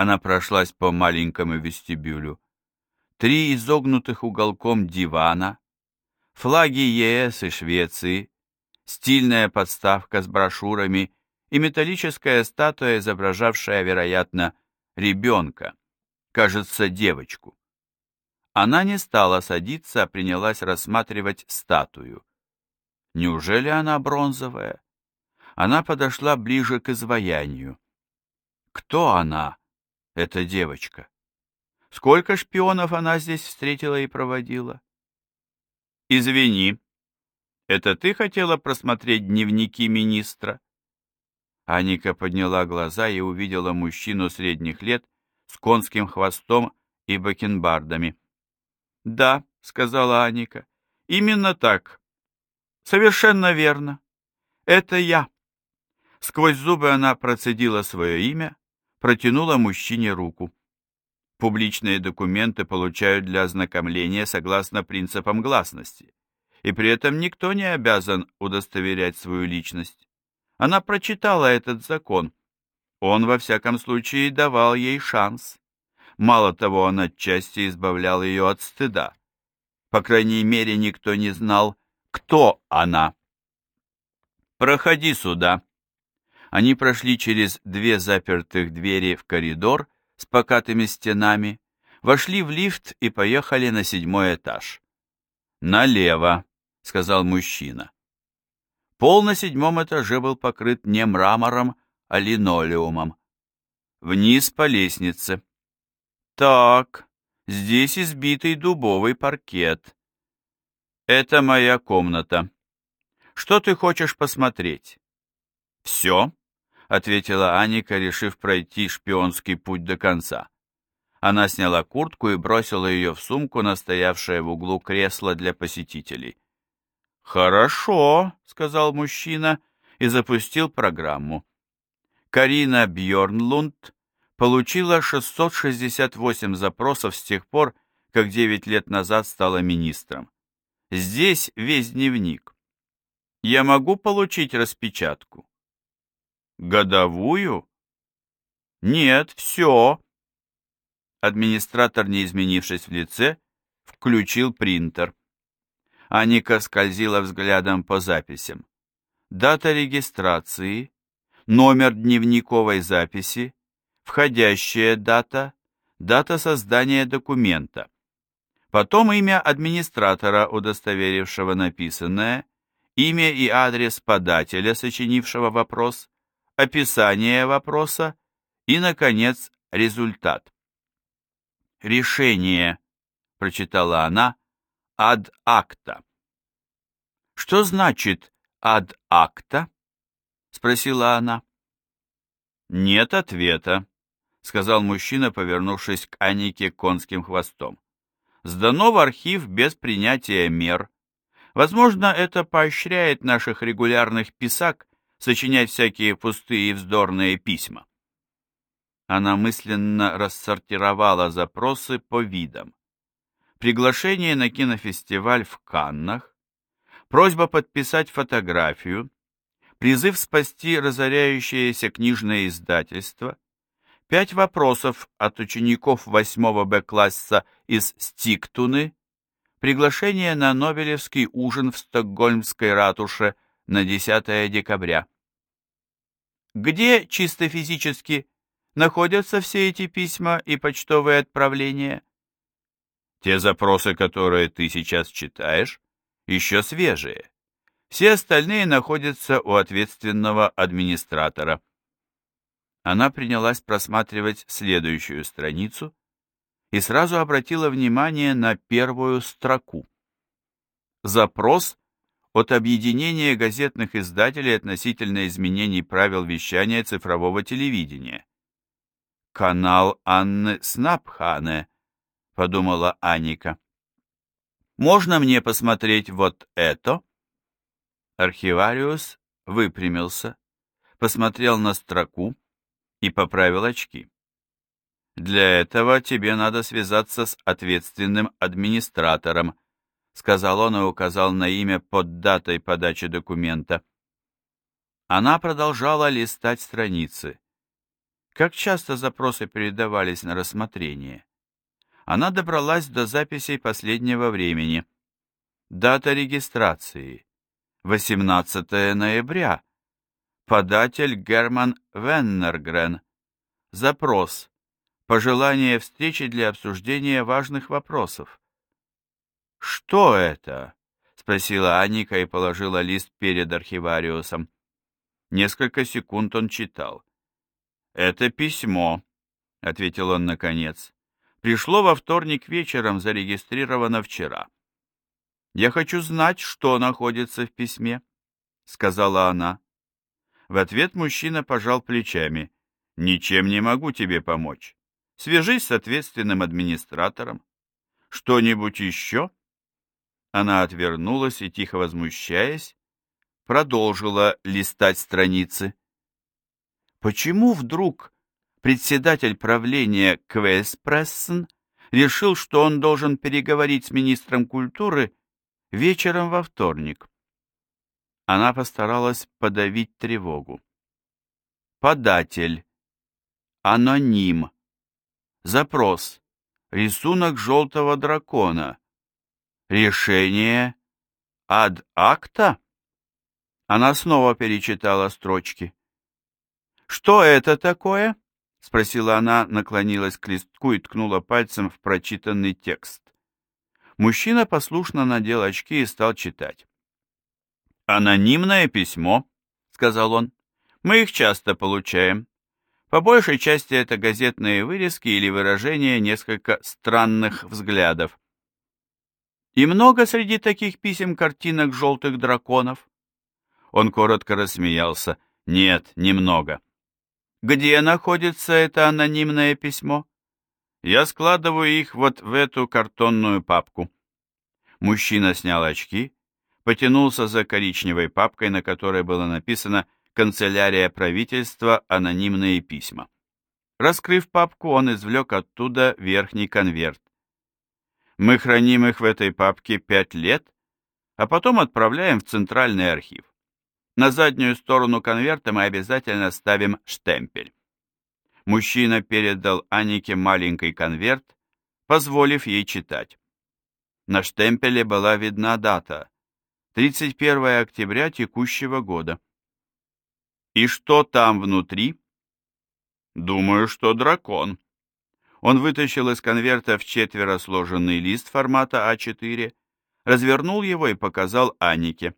Она прошлась по маленькому вестибюлю. Три изогнутых уголком дивана, флаги ЕС и Швеции, стильная подставка с брошюрами и металлическая статуя, изображавшая, вероятно, ребенка, кажется, девочку. Она не стала садиться, а принялась рассматривать статую. Неужели она бронзовая? Она подошла ближе к изваянию. Кто она, эта девочка? Сколько шпионов она здесь встретила и проводила? Извини, это ты хотела просмотреть дневники министра? Аника подняла глаза и увидела мужчину средних лет с конским хвостом и бакенбардами. «Да», — сказала Аника, — «именно так. Совершенно верно. Это я». Сквозь зубы она процедила свое имя, протянула мужчине руку. Публичные документы получают для ознакомления согласно принципам гласности, и при этом никто не обязан удостоверять свою личность. Она прочитала этот закон. Он, во всяком случае, давал ей шанс. Мало того, он отчасти избавлял ее от стыда. По крайней мере, никто не знал, кто она. «Проходи сюда». Они прошли через две запертых двери в коридор с покатыми стенами, вошли в лифт и поехали на седьмой этаж. «Налево», — сказал мужчина. Пол на седьмом этаже был покрыт не мрамором, а линолеумом. Вниз по лестнице. Так, здесь избитый дубовый паркет. Это моя комната. Что ты хочешь посмотреть? Все, ответила Аника, решив пройти шпионский путь до конца. Она сняла куртку и бросила ее в сумку, настоявшее в углу кресло для посетителей. «Хорошо», — сказал мужчина и запустил программу. Карина Бьорнлунд получила 668 запросов с тех пор, как 9 лет назад стала министром. Здесь весь дневник. Я могу получить распечатку? Годовую? Нет, все. Администратор, не изменившись в лице, включил принтер. Аника скользила взглядом по записям. Дата регистрации, номер дневниковой записи, входящая дата, дата создания документа. Потом имя администратора, удостоверившего написанное, имя и адрес подателя, сочинившего вопрос, описание вопроса и, наконец, результат. «Решение», — прочитала она, — «ад акта». «Что значит ад акта?» — спросила она. «Нет ответа», — сказал мужчина, повернувшись к Анике конским хвостом. «Сдано в архив без принятия мер. Возможно, это поощряет наших регулярных писак сочинять всякие пустые и вздорные письма». Она мысленно рассортировала запросы по видам. Приглашение на кинофестиваль в Каннах, просьба подписать фотографию, призыв спасти разоряющееся книжное издательство, Пять вопросов от учеников 8 Б-класса из Стиктуны, приглашение на Нобелевский ужин в Стокгольмской ратуше на 10 декабря. Где чисто физически находятся все эти письма и почтовые отправления? Те запросы, которые ты сейчас читаешь, еще свежие. Все остальные находятся у ответственного администратора она принялась просматривать следующую страницу и сразу обратила внимание на первую строку. Запрос от объединения газетных издателей относительно изменений правил вещания цифрового телевидения. «Канал Анны Снапхане», — подумала Аника. «Можно мне посмотреть вот это?» Архивариус выпрямился, посмотрел на строку, и поправил очки. «Для этого тебе надо связаться с ответственным администратором», сказал он и указал на имя под датой подачи документа. Она продолжала листать страницы. Как часто запросы передавались на рассмотрение? Она добралась до записей последнего времени. Дата регистрации. 18 ноября. Податель Герман Веннергрен. Запрос. Пожелание встречи для обсуждения важных вопросов. «Что это?» — спросила Аника и положила лист перед архивариусом. Несколько секунд он читал. «Это письмо», — ответил он наконец. «Пришло во вторник вечером, зарегистрировано вчера». «Я хочу знать, что находится в письме», — сказала она. В ответ мужчина пожал плечами. «Ничем не могу тебе помочь. Свяжись с ответственным администратором. Что-нибудь еще?» Она отвернулась и, тихо возмущаясь, продолжила листать страницы. Почему вдруг председатель правления Квеспрессен решил, что он должен переговорить с министром культуры вечером во вторник? Она постаралась подавить тревогу. Податель. Аноним. Запрос. Рисунок желтого дракона. Решение. Ад акта? Она снова перечитала строчки. «Что это такое?» — спросила она, наклонилась к листку и ткнула пальцем в прочитанный текст. Мужчина послушно надел очки и стал читать. «Анонимное письмо», — сказал он. «Мы их часто получаем. По большей части это газетные вырезки или выражения несколько странных взглядов. И много среди таких писем картинок желтых драконов?» Он коротко рассмеялся. «Нет, немного». «Где находится это анонимное письмо?» «Я складываю их вот в эту картонную папку». Мужчина снял очки потянулся за коричневой папкой, на которой было написано «Канцелярия правительства. Анонимные письма». Раскрыв папку, он извлек оттуда верхний конверт. Мы храним их в этой папке пять лет, а потом отправляем в Центральный архив. На заднюю сторону конверта мы обязательно ставим штемпель. Мужчина передал Анике маленький конверт, позволив ей читать. На штемпеле была видна дата 31 октября текущего года. И что там внутри? Думаю, что дракон. Он вытащил из конверта в четверо сложенный лист формата А4, развернул его и показал Анике.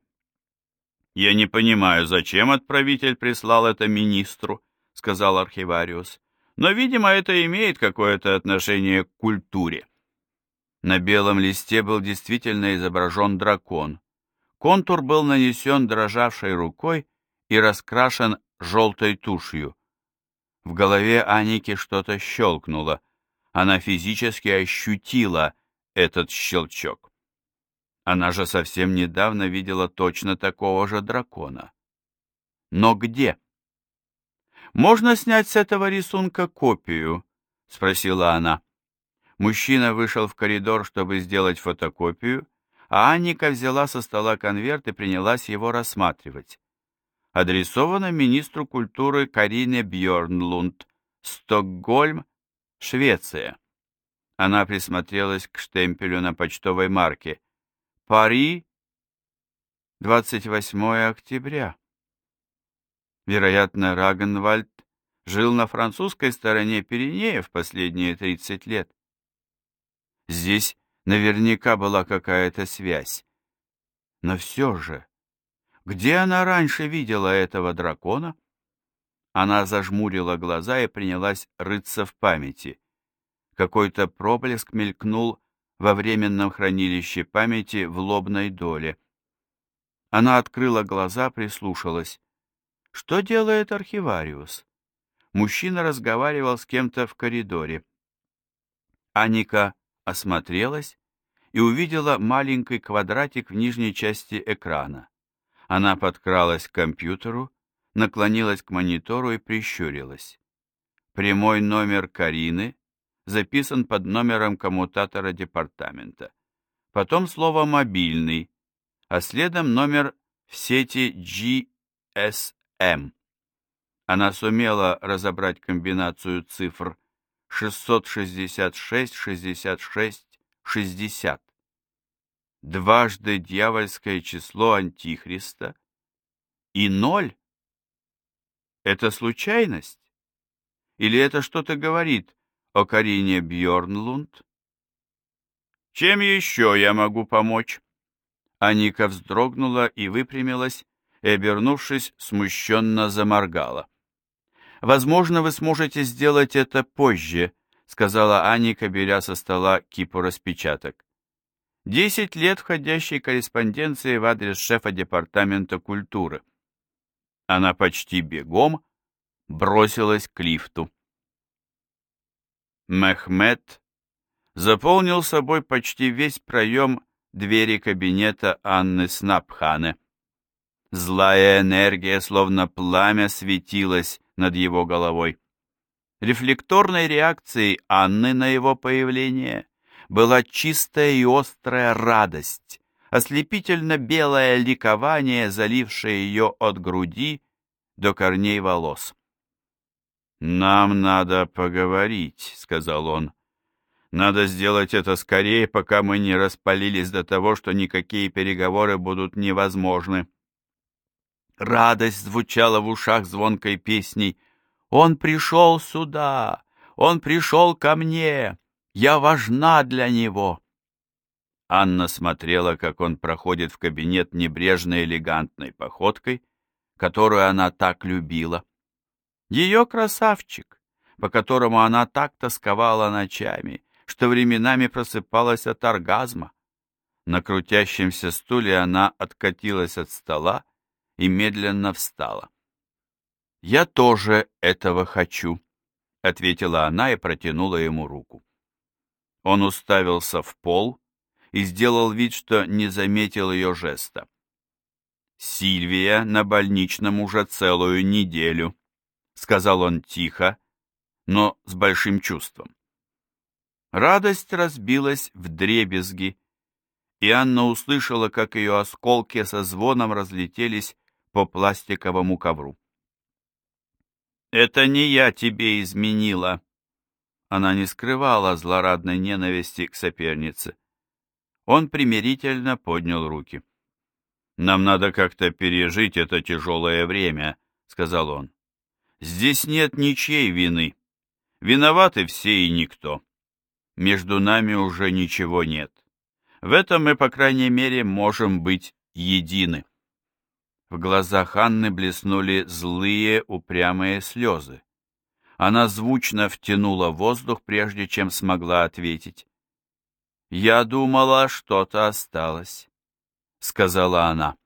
«Я не понимаю, зачем отправитель прислал это министру», — сказал архивариус. «Но, видимо, это имеет какое-то отношение к культуре». На белом листе был действительно изображен дракон. Контур был нанесен дрожавшей рукой и раскрашен желтой тушью. В голове Аники что-то щелкнуло. Она физически ощутила этот щелчок. Она же совсем недавно видела точно такого же дракона. Но где? «Можно снять с этого рисунка копию?» — спросила она. Мужчина вышел в коридор, чтобы сделать фотокопию, а Анника взяла со стола конверт и принялась его рассматривать. Адресовано министру культуры Карине Бьорнлунд, Стокгольм, Швеция. Она присмотрелась к штемпелю на почтовой марке. Пари, 28 октября. Вероятно, Рагенвальд жил на французской стороне Пиренеев последние 30 лет. Здесь Наверняка была какая-то связь. Но все же, где она раньше видела этого дракона? Она зажмурила глаза и принялась рыться в памяти. Какой-то проблеск мелькнул во временном хранилище памяти в лобной доле. Она открыла глаза, прислушалась. Что делает архивариус? Мужчина разговаривал с кем-то в коридоре. Аника осмотрелась и увидела маленький квадратик в нижней части экрана. Она подкралась к компьютеру, наклонилась к монитору и прищурилась. Прямой номер Карины записан под номером коммутатора департамента. Потом слово «мобильный», а следом номер в сети GSM. Она сумела разобрать комбинацию цифр 666, 66, 60. Дважды дьявольское число Антихриста и ноль. Это случайность? Или это что-то говорит о Карине Бьорнлунд? Чем еще я могу помочь? Аника вздрогнула и выпрямилась, и, обернувшись, смущенно заморгала. «Возможно, вы сможете сделать это позже», — сказала Аника, беря со стола кипу распечаток. «Десять лет входящей корреспонденции в адрес шефа департамента культуры». Она почти бегом бросилась к лифту. Мехмед заполнил собой почти весь проем двери кабинета Анны Снапхане. Злая энергия, словно пламя, светилась над его головой. Рефлекторной реакцией Анны на его появление была чистая и острая радость, ослепительно белое ликование, залившее ее от груди до корней волос. «Нам надо поговорить», — сказал он. «Надо сделать это скорее, пока мы не распалились до того, что никакие переговоры будут невозможны». Радость звучала в ушах звонкой песней. «Он пришел сюда! Он пришел ко мне! Я важна для него!» Анна смотрела, как он проходит в кабинет небрежной элегантной походкой, которую она так любила. Ее красавчик, по которому она так тосковала ночами, что временами просыпалась от оргазма. На крутящемся стуле она откатилась от стола, и медленно встала. «Я тоже этого хочу», — ответила она и протянула ему руку. Он уставился в пол и сделал вид, что не заметил ее жеста. «Сильвия на больничном уже целую неделю», — сказал он тихо, но с большим чувством. Радость разбилась в дребезги, и Анна услышала, как ее осколки со звоном разлетелись по пластиковому ковру. «Это не я тебе изменила!» Она не скрывала злорадной ненависти к сопернице. Он примирительно поднял руки. «Нам надо как-то пережить это тяжелое время», — сказал он. «Здесь нет ничьей вины. Виноваты все и никто. Между нами уже ничего нет. В этом мы, по крайней мере, можем быть едины». В глазах Анны блеснули злые, упрямые слезы. Она звучно втянула воздух, прежде чем смогла ответить. «Я думала, что-то осталось», — сказала она.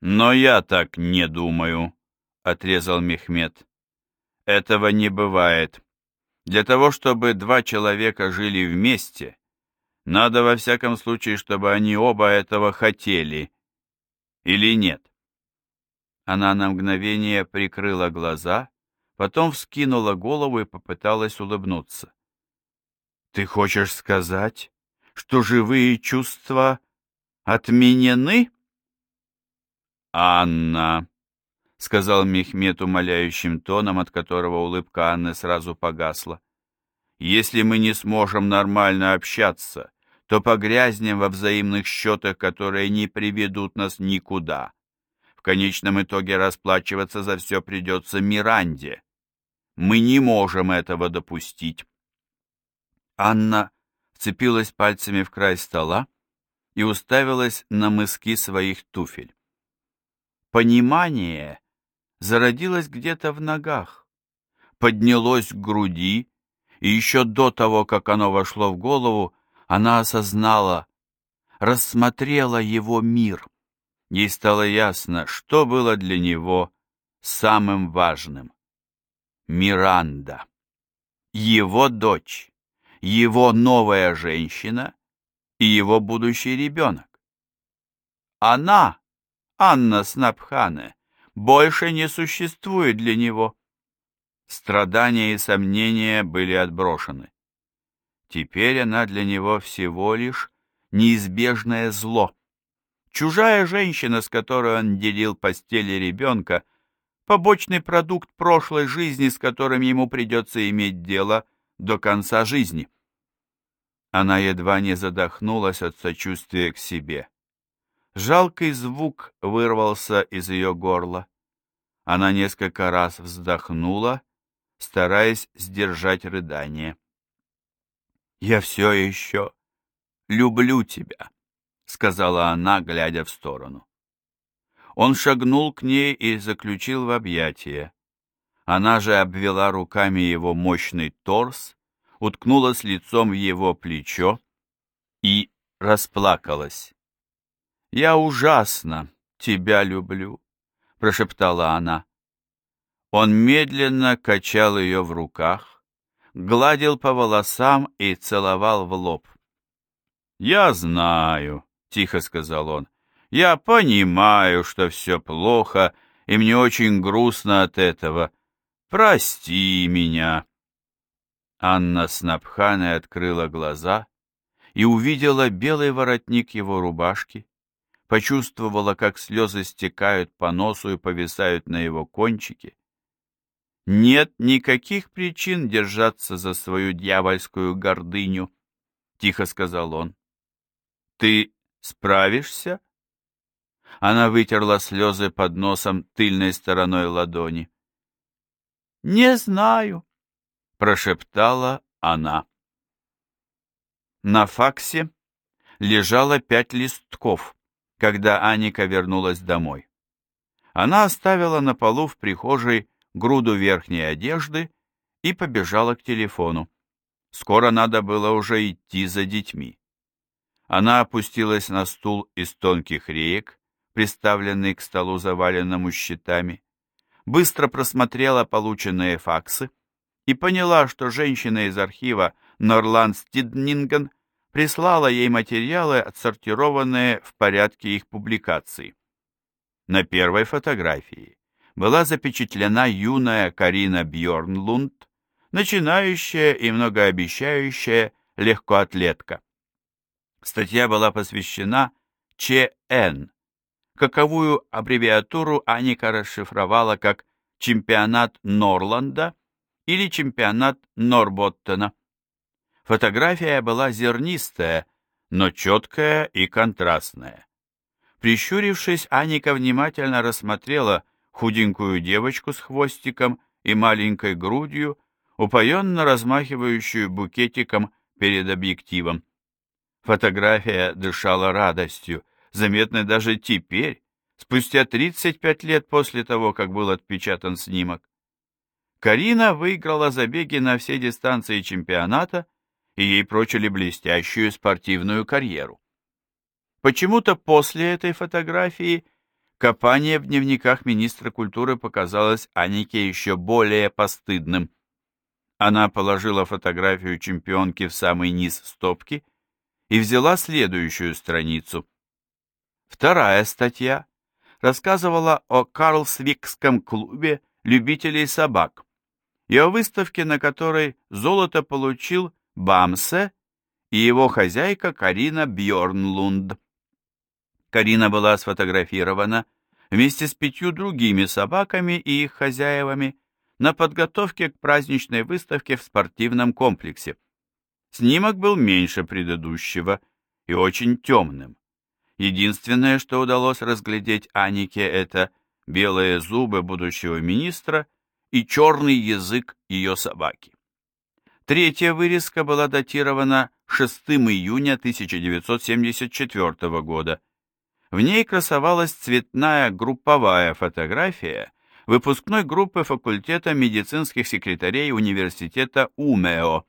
«Но я так не думаю», — отрезал Мехмед. «Этого не бывает. Для того, чтобы два человека жили вместе, надо во всяком случае, чтобы они оба этого хотели. Или нет?» Она на мгновение прикрыла глаза, потом вскинула голову и попыталась улыбнуться. «Ты хочешь сказать, что живые чувства отменены?» «Анна», — сказал Мехмед умоляющим тоном, от которого улыбка Анны сразу погасла, «если мы не сможем нормально общаться, то погрязнем во взаимных счетах, которые не приведут нас никуда. В конечном итоге расплачиваться за все придется Миранде. Мы не можем этого допустить. Анна вцепилась пальцами в край стола и уставилась на мыски своих туфель. Понимание зародилось где-то в ногах, поднялось к груди, и еще до того, как оно вошло в голову, она осознала, рассмотрела его мир. Ей стало ясно, что было для него самым важным. Миранда. Его дочь, его новая женщина и его будущий ребенок. Она, Анна Снапхане, больше не существует для него. Страдания и сомнения были отброшены. Теперь она для него всего лишь неизбежное зло Чужая женщина, с которой он делил постели ребенка, побочный продукт прошлой жизни, с которым ему придется иметь дело до конца жизни. Она едва не задохнулась от сочувствия к себе. Жалкий звук вырвался из ее горла. Она несколько раз вздохнула, стараясь сдержать рыдание. «Я все еще люблю тебя», — сказала она, глядя в сторону. Он шагнул к ней и заключил в объятия. Она же обвела руками его мощный торс, уткнулась лицом в его плечо и расплакалась. «Я ужасно тебя люблю», — прошептала она. Он медленно качал ее в руках, гладил по волосам и целовал в лоб. «Я знаю», — тихо сказал он, — «я понимаю, что все плохо, и мне очень грустно от этого. Прости меня». Анна Снапхане открыла глаза и увидела белый воротник его рубашки, почувствовала, как слезы стекают по носу и повисают на его кончике. «Нет никаких причин держаться за свою дьявольскую гордыню», — тихо сказал он. «Ты справишься?» Она вытерла слезы под носом тыльной стороной ладони. «Не знаю», прошептала она. На факсе лежало пять листков, когда Аника вернулась домой. Она оставила на полу в прихожей груду верхней одежды и побежала к телефону. Скоро надо было уже идти за детьми. Она опустилась на стул из тонких реек, приставленный к столу заваленному щитами, быстро просмотрела полученные факсы, и поняла, что женщина из архива Норланд Стиднинген прислала ей материалы, отсортированные в порядке их публикации. На первой фотографии была запечатлена юная Карина Бьорнлунд, начинающая и многообещающая легкоатлетка. Статья была посвящена ЧН, каковую аббревиатуру Аника расшифровала как «Чемпионат Норланда» или чемпионат Норботтена. Фотография была зернистая, но четкая и контрастная. Прищурившись, Аника внимательно рассмотрела худенькую девочку с хвостиком и маленькой грудью, упоенно размахивающую букетиком перед объективом. Фотография дышала радостью, заметной даже теперь, спустя 35 лет после того, как был отпечатан снимок. Карина выиграла забеги на все дистанции чемпионата, и ей прочили блестящую спортивную карьеру. Почему-то после этой фотографии копание в дневниках министра культуры показалось Анике еще более постыдным. Она положила фотографию чемпионки в самый низ стопки и взяла следующую страницу. Вторая статья рассказывала о Карлсвикском клубе любителей собак, и о выставке, на которой золото получил Бамсе и его хозяйка Карина Бьорнлунд. Карина была сфотографирована вместе с пятью другими собаками и их хозяевами на подготовке к праздничной выставке в спортивном комплексе. Снимок был меньше предыдущего и очень темным. Единственное, что удалось разглядеть Анике, это белые зубы будущего министра и черный язык ее собаки. Третья вырезка была датирована 6 июня 1974 года. В ней красовалась цветная групповая фотография выпускной группы факультета медицинских секретарей университета УМЭО.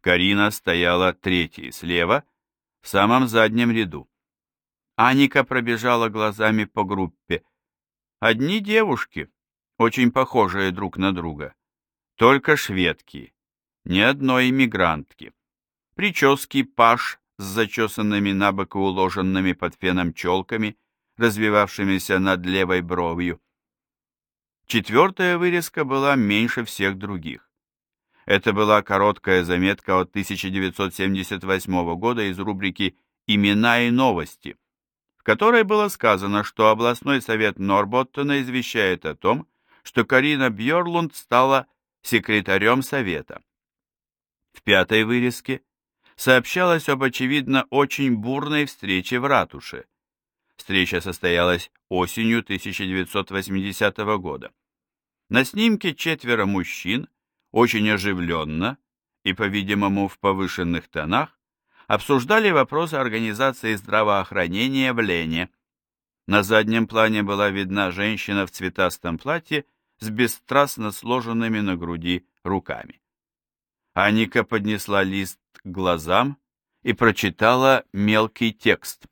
Карина стояла третьей слева, в самом заднем ряду. Аника пробежала глазами по группе. Одни девушки, очень похожие друг на друга. Только шведки, ни одной иммигрантки. Прически паш с зачесанными на бок и уложенными под феном челками, развивавшимися над левой бровью. Четвертая вырезка была меньше всех других. Это была короткая заметка от 1978 года из рубрики «Имена и новости», в которой было сказано, что областной совет Норботтона извещает о том, что Карина Бьорлунд стала секретарем совета. В пятой вырезке сообщалось об очевидно очень бурной встрече в ратуше. Встреча состоялась осенью 1980 года. На снимке четверо мужчин, очень оживленно и, по-видимому, в повышенных тонах, обсуждали вопросы организации здравоохранения в Лене. На заднем плане была видна женщина в цветастом платье с бесстрастно сложенными на груди руками. Аника поднесла лист к глазам и прочитала мелкий текст.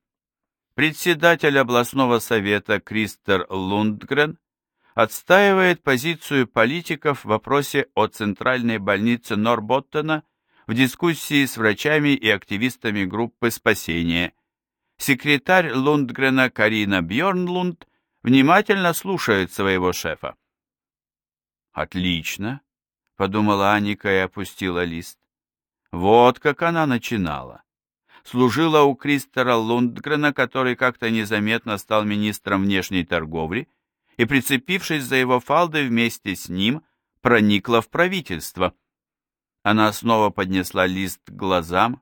Председатель областного совета Кристер Лундгрен отстаивает позицию политиков в вопросе о центральной больнице Норботтена в дискуссии с врачами и активистами группы спасения. Секретарь Лундгрена Карина Бьорнлунд внимательно слушает своего шефа. «Отлично», — подумала Аника и опустила лист. Вот как она начинала. Служила у Кристера Лундгрена, который как-то незаметно стал министром внешней торговли, и, прицепившись за его фалды вместе с ним, проникла в правительство. Она снова поднесла лист к глазам,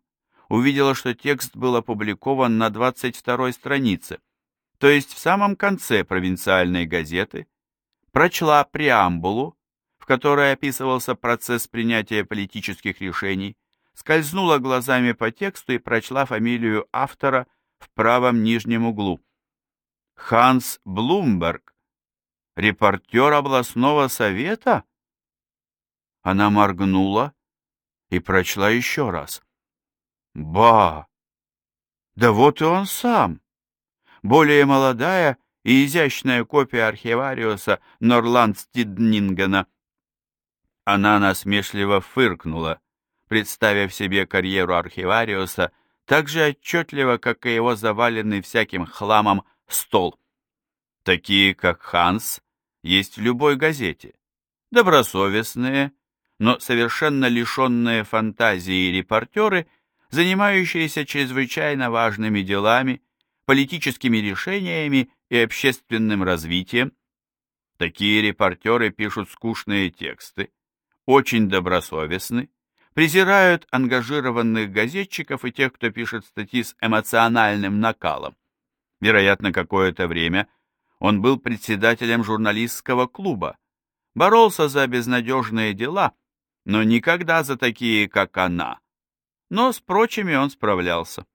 увидела, что текст был опубликован на 22-й странице, то есть в самом конце провинциальной газеты, прочла преамбулу, в которой описывался процесс принятия политических решений, скользнула глазами по тексту и прочла фамилию автора в правом нижнем углу. Ханс Блумберг, репортер областного совета? Она моргнула и прочла еще раз. Ба! Да вот и он сам. Более молодая и изящная копия архивариуса Норландстиднингена. Она насмешливо фыркнула, представив себе карьеру архивариуса так же отчетливо, как и его заваленный всяким хламом стол. Такие, как Ханс, есть в любой газете. Добросовестные, но совершенно лишенные фантазии репортеры, занимающиеся чрезвычайно важными делами, политическими решениями и общественным развитием. Такие репортеры пишут скучные тексты, очень добросовестны, презирают ангажированных газетчиков и тех, кто пишет статьи с эмоциональным накалом. Вероятно, какое-то время – он был председателем журналистского клуба, боролся за безнадежные дела, но никогда за такие, как она. Но с прочими он справлялся.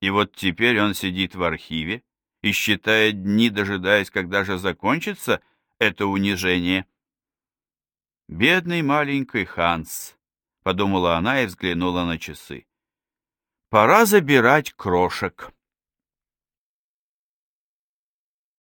И вот теперь он сидит в архиве и считает дни, дожидаясь, когда же закончится это унижение. «Бедный маленький Ханс», — подумала она и взглянула на часы. «Пора забирать крошек».